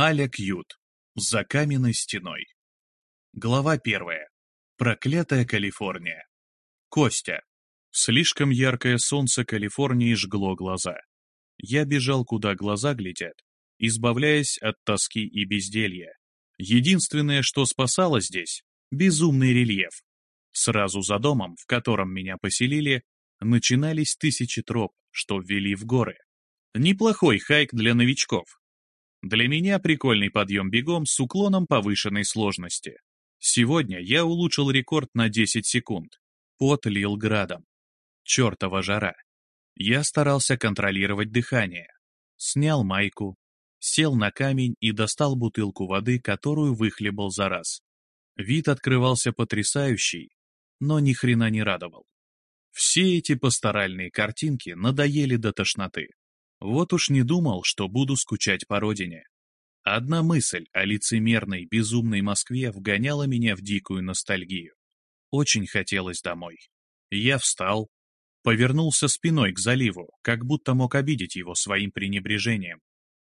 Аля Кьют. За каменной стеной. Глава первая. Проклятая Калифорния. Костя. Слишком яркое солнце Калифорнии жгло глаза. Я бежал, куда глаза глядят, избавляясь от тоски и безделья. Единственное, что спасало здесь — безумный рельеф. Сразу за домом, в котором меня поселили, начинались тысячи троп, что ввели в горы. Неплохой хайк для новичков. Для меня прикольный подъем бегом с уклоном повышенной сложности. Сегодня я улучшил рекорд на 10 секунд. Пот лил градом. Чертова жара. Я старался контролировать дыхание. Снял майку, сел на камень и достал бутылку воды, которую выхлебал за раз. Вид открывался потрясающий, но ни хрена не радовал. Все эти пасторальные картинки надоели до тошноты. Вот уж не думал, что буду скучать по родине. Одна мысль о лицемерной, безумной Москве вгоняла меня в дикую ностальгию. Очень хотелось домой. Я встал, повернулся спиной к заливу, как будто мог обидеть его своим пренебрежением.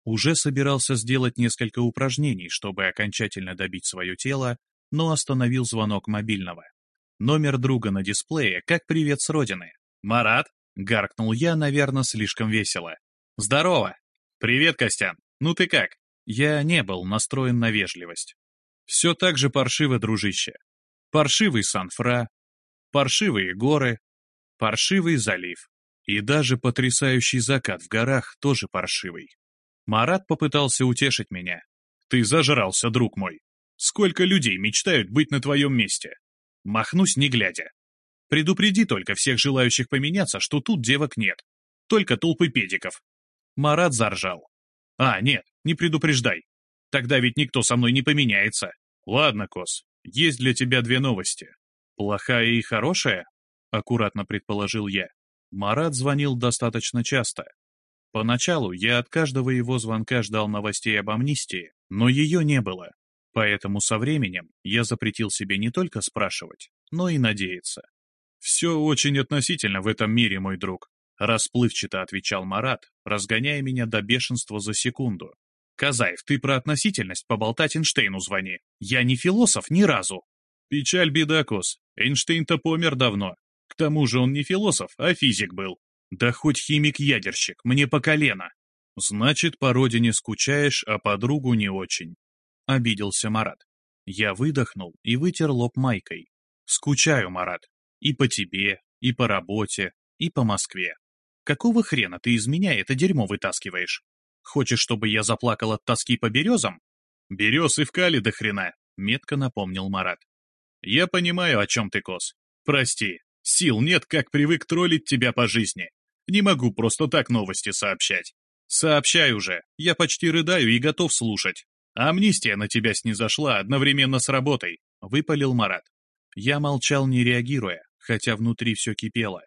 Уже собирался сделать несколько упражнений, чтобы окончательно добить свое тело, но остановил звонок мобильного. Номер друга на дисплее, как привет с родины. «Марат?» — гаркнул я, наверное, слишком весело. «Здорово!» «Привет, Костян! Ну ты как?» Я не был настроен на вежливость. Все так же паршиво, дружище. Паршивый Сан-Фра, паршивые горы, паршивый залив. И даже потрясающий закат в горах тоже паршивый. Марат попытался утешить меня. «Ты зажрался, друг мой. Сколько людей мечтают быть на твоем месте? Махнусь не глядя. Предупреди только всех желающих поменяться, что тут девок нет. Только толпы педиков. Марат заржал. А, нет, не предупреждай. Тогда ведь никто со мной не поменяется. Ладно, Кос, есть для тебя две новости. Плохая и хорошая? Аккуратно предположил я. Марат звонил достаточно часто. Поначалу я от каждого его звонка ждал новостей об амнистии, но ее не было. Поэтому со временем я запретил себе не только спрашивать, но и надеяться. «Все очень относительно в этом мире, мой друг», — расплывчато отвечал Марат, разгоняя меня до бешенства за секунду. «Казаев, ты про относительность поболтать Эйнштейну звони. Я не философ ни разу». «Печаль беда, Кос. Эйнштейн-то помер давно. К тому же он не философ, а физик был. Да хоть химик-ядерщик, мне по колено». «Значит, по родине скучаешь, а подругу не очень», — обиделся Марат. Я выдохнул и вытер лоб майкой. «Скучаю, Марат. И по тебе, и по работе, и по Москве. Какого хрена ты из меня это дерьмо вытаскиваешь? Хочешь, чтобы я заплакал от тоски по березам? Берез и в кали до хрена, метко напомнил Марат. Я понимаю, о чем ты, Кос. Прости, сил нет, как привык троллить тебя по жизни. Не могу просто так новости сообщать. Сообщай уже, я почти рыдаю и готов слушать. Амнистия на тебя снизошла одновременно с работой, выпалил Марат. Я молчал, не реагируя, хотя внутри все кипело.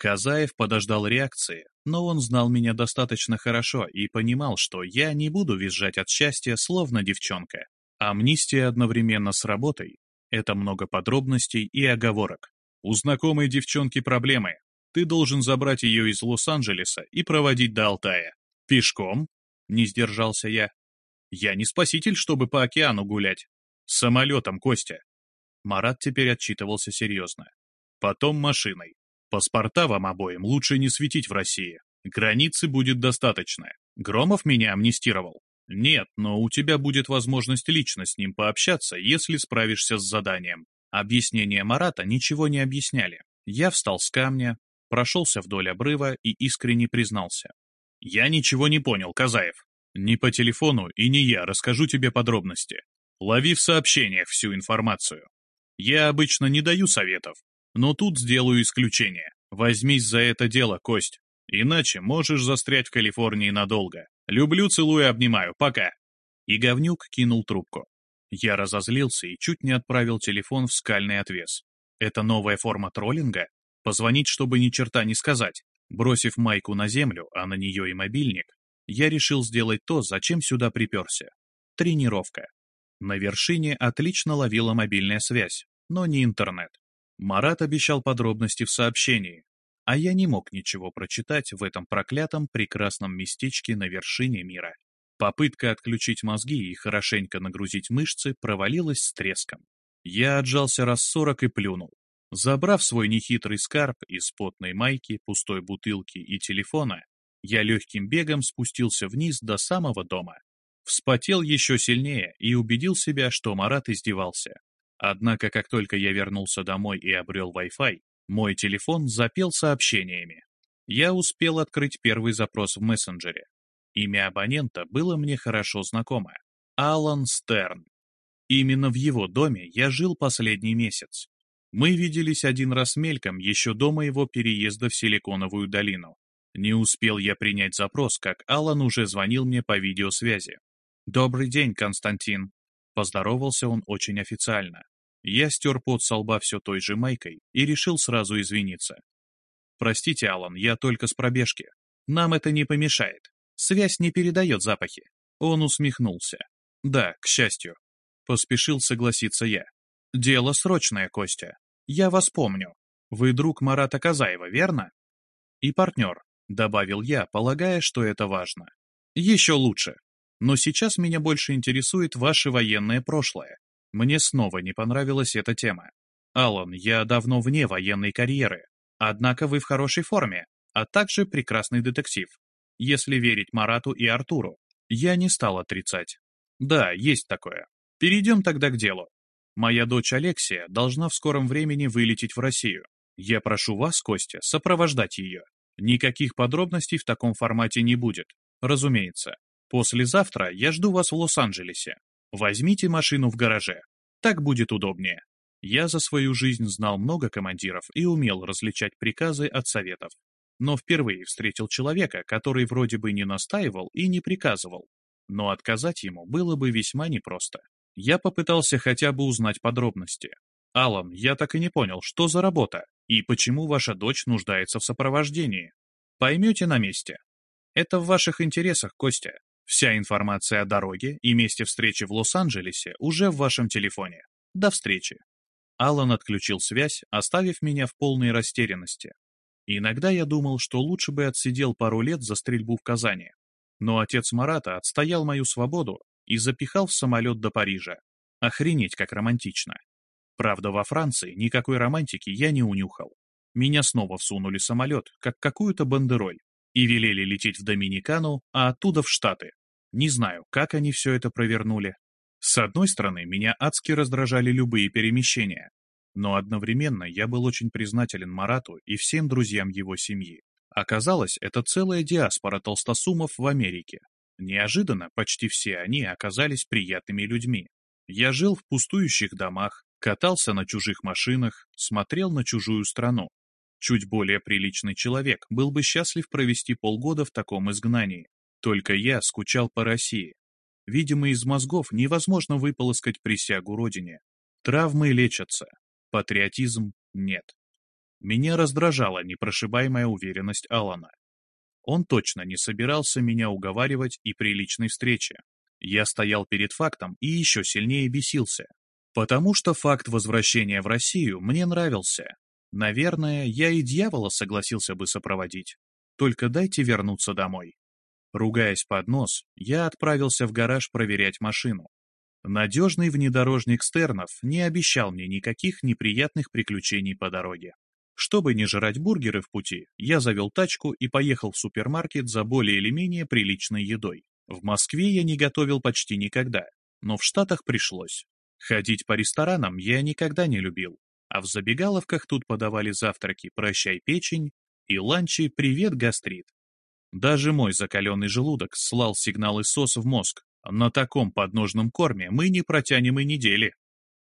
Казаев подождал реакции, но он знал меня достаточно хорошо и понимал, что я не буду визжать от счастья, словно девчонка. Амнистия одновременно с работой — это много подробностей и оговорок. У знакомой девчонки проблемы. Ты должен забрать ее из Лос-Анджелеса и проводить до Алтая. Пешком? Не сдержался я. Я не спаситель, чтобы по океану гулять. Самолетом, Костя. Марат теперь отчитывался серьезно. Потом машиной. Паспорта вам обоим лучше не светить в России. Границы будет достаточно. Громов меня амнистировал? Нет, но у тебя будет возможность лично с ним пообщаться, если справишься с заданием. Объяснения Марата ничего не объясняли. Я встал с камня, прошелся вдоль обрыва и искренне признался. Я ничего не понял, Казаев. Не по телефону и не я расскажу тебе подробности. Лови в сообщениях всю информацию. Я обычно не даю советов, но тут сделаю исключение. Возьмись за это дело, Кость. Иначе можешь застрять в Калифорнии надолго. Люблю, целую, обнимаю. Пока. И говнюк кинул трубку. Я разозлился и чуть не отправил телефон в скальный отвес. Это новая форма троллинга? Позвонить, чтобы ни черта не сказать. Бросив майку на землю, а на нее и мобильник, я решил сделать то, зачем сюда приперся. Тренировка. На вершине отлично ловила мобильная связь, но не интернет. Марат обещал подробности в сообщении, а я не мог ничего прочитать в этом проклятом прекрасном местечке на вершине мира. Попытка отключить мозги и хорошенько нагрузить мышцы провалилась с треском. Я отжался раз сорок и плюнул. Забрав свой нехитрый скарб из потной майки, пустой бутылки и телефона, я легким бегом спустился вниз до самого дома. Вспотел еще сильнее и убедил себя, что Марат издевался. Однако, как только я вернулся домой и обрел Wi-Fi, мой телефон запел сообщениями. Я успел открыть первый запрос в мессенджере. Имя абонента было мне хорошо знакомо. Алан Стерн. Именно в его доме я жил последний месяц. Мы виделись один раз мельком еще до моего переезда в Силиконовую долину. Не успел я принять запрос, как Алан уже звонил мне по видеосвязи. «Добрый день, Константин!» Поздоровался он очень официально. Я стер пот со лба все той же майкой и решил сразу извиниться. «Простите, Алан, я только с пробежки. Нам это не помешает. Связь не передает запахи». Он усмехнулся. «Да, к счастью». Поспешил согласиться я. «Дело срочное, Костя. Я вас помню. Вы друг Марата Казаева, верно?» «И партнер», — добавил я, полагая, что это важно. «Еще лучше. Но сейчас меня больше интересует ваше военное прошлое. Мне снова не понравилась эта тема. Алан, я давно вне военной карьеры. Однако вы в хорошей форме, а также прекрасный детектив. Если верить Марату и Артуру, я не стал отрицать. Да, есть такое. Перейдем тогда к делу. Моя дочь Алексия должна в скором времени вылететь в Россию. Я прошу вас, Костя, сопровождать ее. Никаких подробностей в таком формате не будет. Разумеется. Послезавтра я жду вас в Лос-Анджелесе. Возьмите машину в гараже. Так будет удобнее. Я за свою жизнь знал много командиров и умел различать приказы от советов. Но впервые встретил человека, который вроде бы не настаивал и не приказывал. Но отказать ему было бы весьма непросто. Я попытался хотя бы узнать подробности. «Алан, я так и не понял, что за работа и почему ваша дочь нуждается в сопровождении. Поймете на месте. Это в ваших интересах, Костя. Вся информация о дороге и месте встречи в Лос-Анджелесе уже в вашем телефоне. До встречи». Алан отключил связь, оставив меня в полной растерянности. Иногда я думал, что лучше бы отсидел пару лет за стрельбу в Казани. Но отец Марата отстоял мою свободу и запихал в самолет до Парижа. Охренеть, как романтично. Правда, во Франции никакой романтики я не унюхал. Меня снова всунули в самолет, как какую-то бандероль, и велели лететь в Доминикану, а оттуда в Штаты. Не знаю, как они все это провернули. С одной стороны, меня адски раздражали любые перемещения, но одновременно я был очень признателен Марату и всем друзьям его семьи. Оказалось, это целая диаспора толстосумов в Америке, Неожиданно почти все они оказались приятными людьми. Я жил в пустующих домах, катался на чужих машинах, смотрел на чужую страну. Чуть более приличный человек был бы счастлив провести полгода в таком изгнании. Только я скучал по России. Видимо, из мозгов невозможно выполоскать присягу родине. Травмы лечатся, патриотизм нет. Меня раздражала непрошибаемая уверенность Алана. Он точно не собирался меня уговаривать и при личной встрече. Я стоял перед фактом и еще сильнее бесился. Потому что факт возвращения в Россию мне нравился. Наверное, я и дьявола согласился бы сопроводить. Только дайте вернуться домой. Ругаясь под нос, я отправился в гараж проверять машину. Надежный внедорожник Стернов не обещал мне никаких неприятных приключений по дороге. Чтобы не жрать бургеры в пути, я завел тачку и поехал в супермаркет за более или менее приличной едой. В Москве я не готовил почти никогда, но в Штатах пришлось. Ходить по ресторанам я никогда не любил, а в забегаловках тут подавали завтраки «Прощай, печень» и ланчи «Привет, гастрит». Даже мой закаленный желудок слал сигналы СОС в мозг. На таком подножном корме мы не протянем и недели.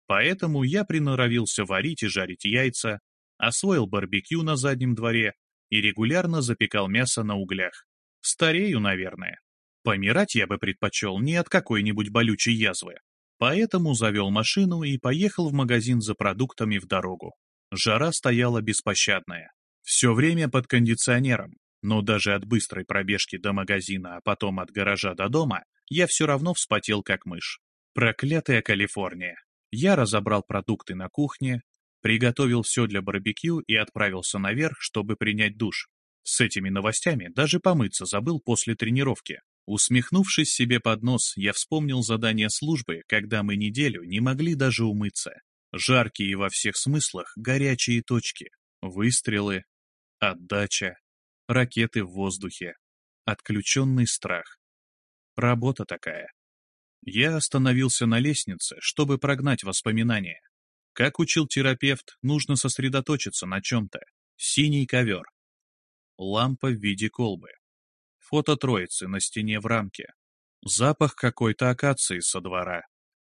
Поэтому я приноровился варить и жарить яйца, освоил барбекю на заднем дворе и регулярно запекал мясо на углях. Старею, наверное. Помирать я бы предпочел не от какой-нибудь болючей язвы. Поэтому завел машину и поехал в магазин за продуктами в дорогу. Жара стояла беспощадная. Все время под кондиционером, но даже от быстрой пробежки до магазина, а потом от гаража до дома, я все равно вспотел как мышь. Проклятая Калифорния. Я разобрал продукты на кухне, Приготовил все для барбекю и отправился наверх, чтобы принять душ. С этими новостями даже помыться забыл после тренировки. Усмехнувшись себе под нос, я вспомнил задание службы, когда мы неделю не могли даже умыться. Жаркие во всех смыслах горячие точки, выстрелы, отдача, ракеты в воздухе, отключенный страх. Работа такая. Я остановился на лестнице, чтобы прогнать воспоминания. Как учил терапевт, нужно сосредоточиться на чем-то. Синий ковер. Лампа в виде колбы. Фото троицы на стене в рамке. Запах какой-то акации со двора.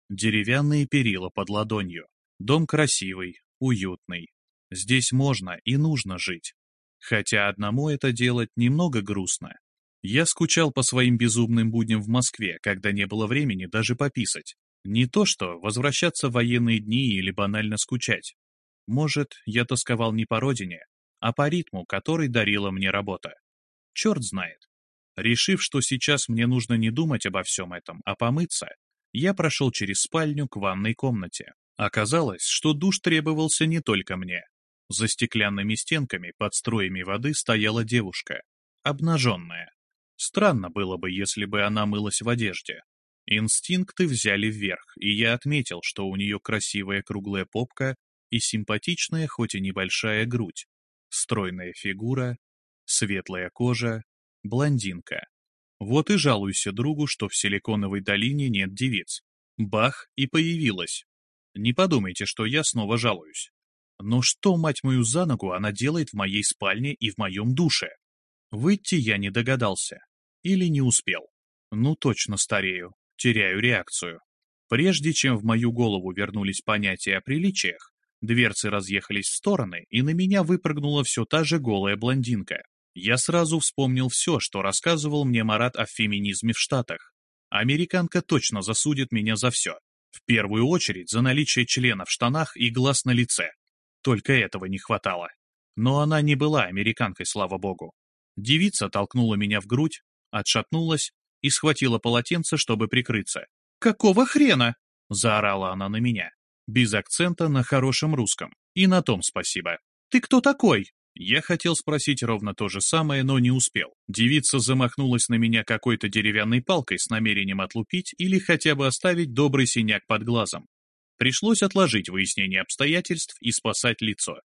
Деревянные перила под ладонью. Дом красивый, уютный. Здесь можно и нужно жить. Хотя одному это делать немного грустно. Я скучал по своим безумным будням в Москве, когда не было времени даже пописать. Не то что возвращаться в военные дни или банально скучать. Может, я тосковал не по родине, а по ритму, который дарила мне работа. Черт знает. Решив, что сейчас мне нужно не думать обо всем этом, а помыться, я прошел через спальню к ванной комнате. Оказалось, что душ требовался не только мне. За стеклянными стенками под струями воды стояла девушка, обнаженная. Странно было бы, если бы она мылась в одежде. Инстинкты взяли вверх, и я отметил, что у нее красивая круглая попка и симпатичная, хоть и небольшая грудь, стройная фигура, светлая кожа, блондинка. Вот и жалуйся другу, что в Силиконовой долине нет девиц. Бах, и появилась. Не подумайте, что я снова жалуюсь. Но что, мать мою, за ногу она делает в моей спальне и в моем душе? Выйти я не догадался. Или не успел. Ну, точно старею, теряю реакцию. Прежде чем в мою голову вернулись понятия о приличиях, дверцы разъехались в стороны, и на меня выпрыгнула все та же голая блондинка. Я сразу вспомнил все, что рассказывал мне Марат о феминизме в Штатах. Американка точно засудит меня за все. В первую очередь за наличие члена в штанах и глаз на лице. Только этого не хватало. Но она не была американкой, слава богу. Девица толкнула меня в грудь, отшатнулась и схватила полотенце, чтобы прикрыться. «Какого хрена?» — заорала она на меня, без акцента на хорошем русском. И на том спасибо. «Ты кто такой?» Я хотел спросить ровно то же самое, но не успел. Девица замахнулась на меня какой-то деревянной палкой с намерением отлупить или хотя бы оставить добрый синяк под глазом. Пришлось отложить выяснение обстоятельств и спасать лицо.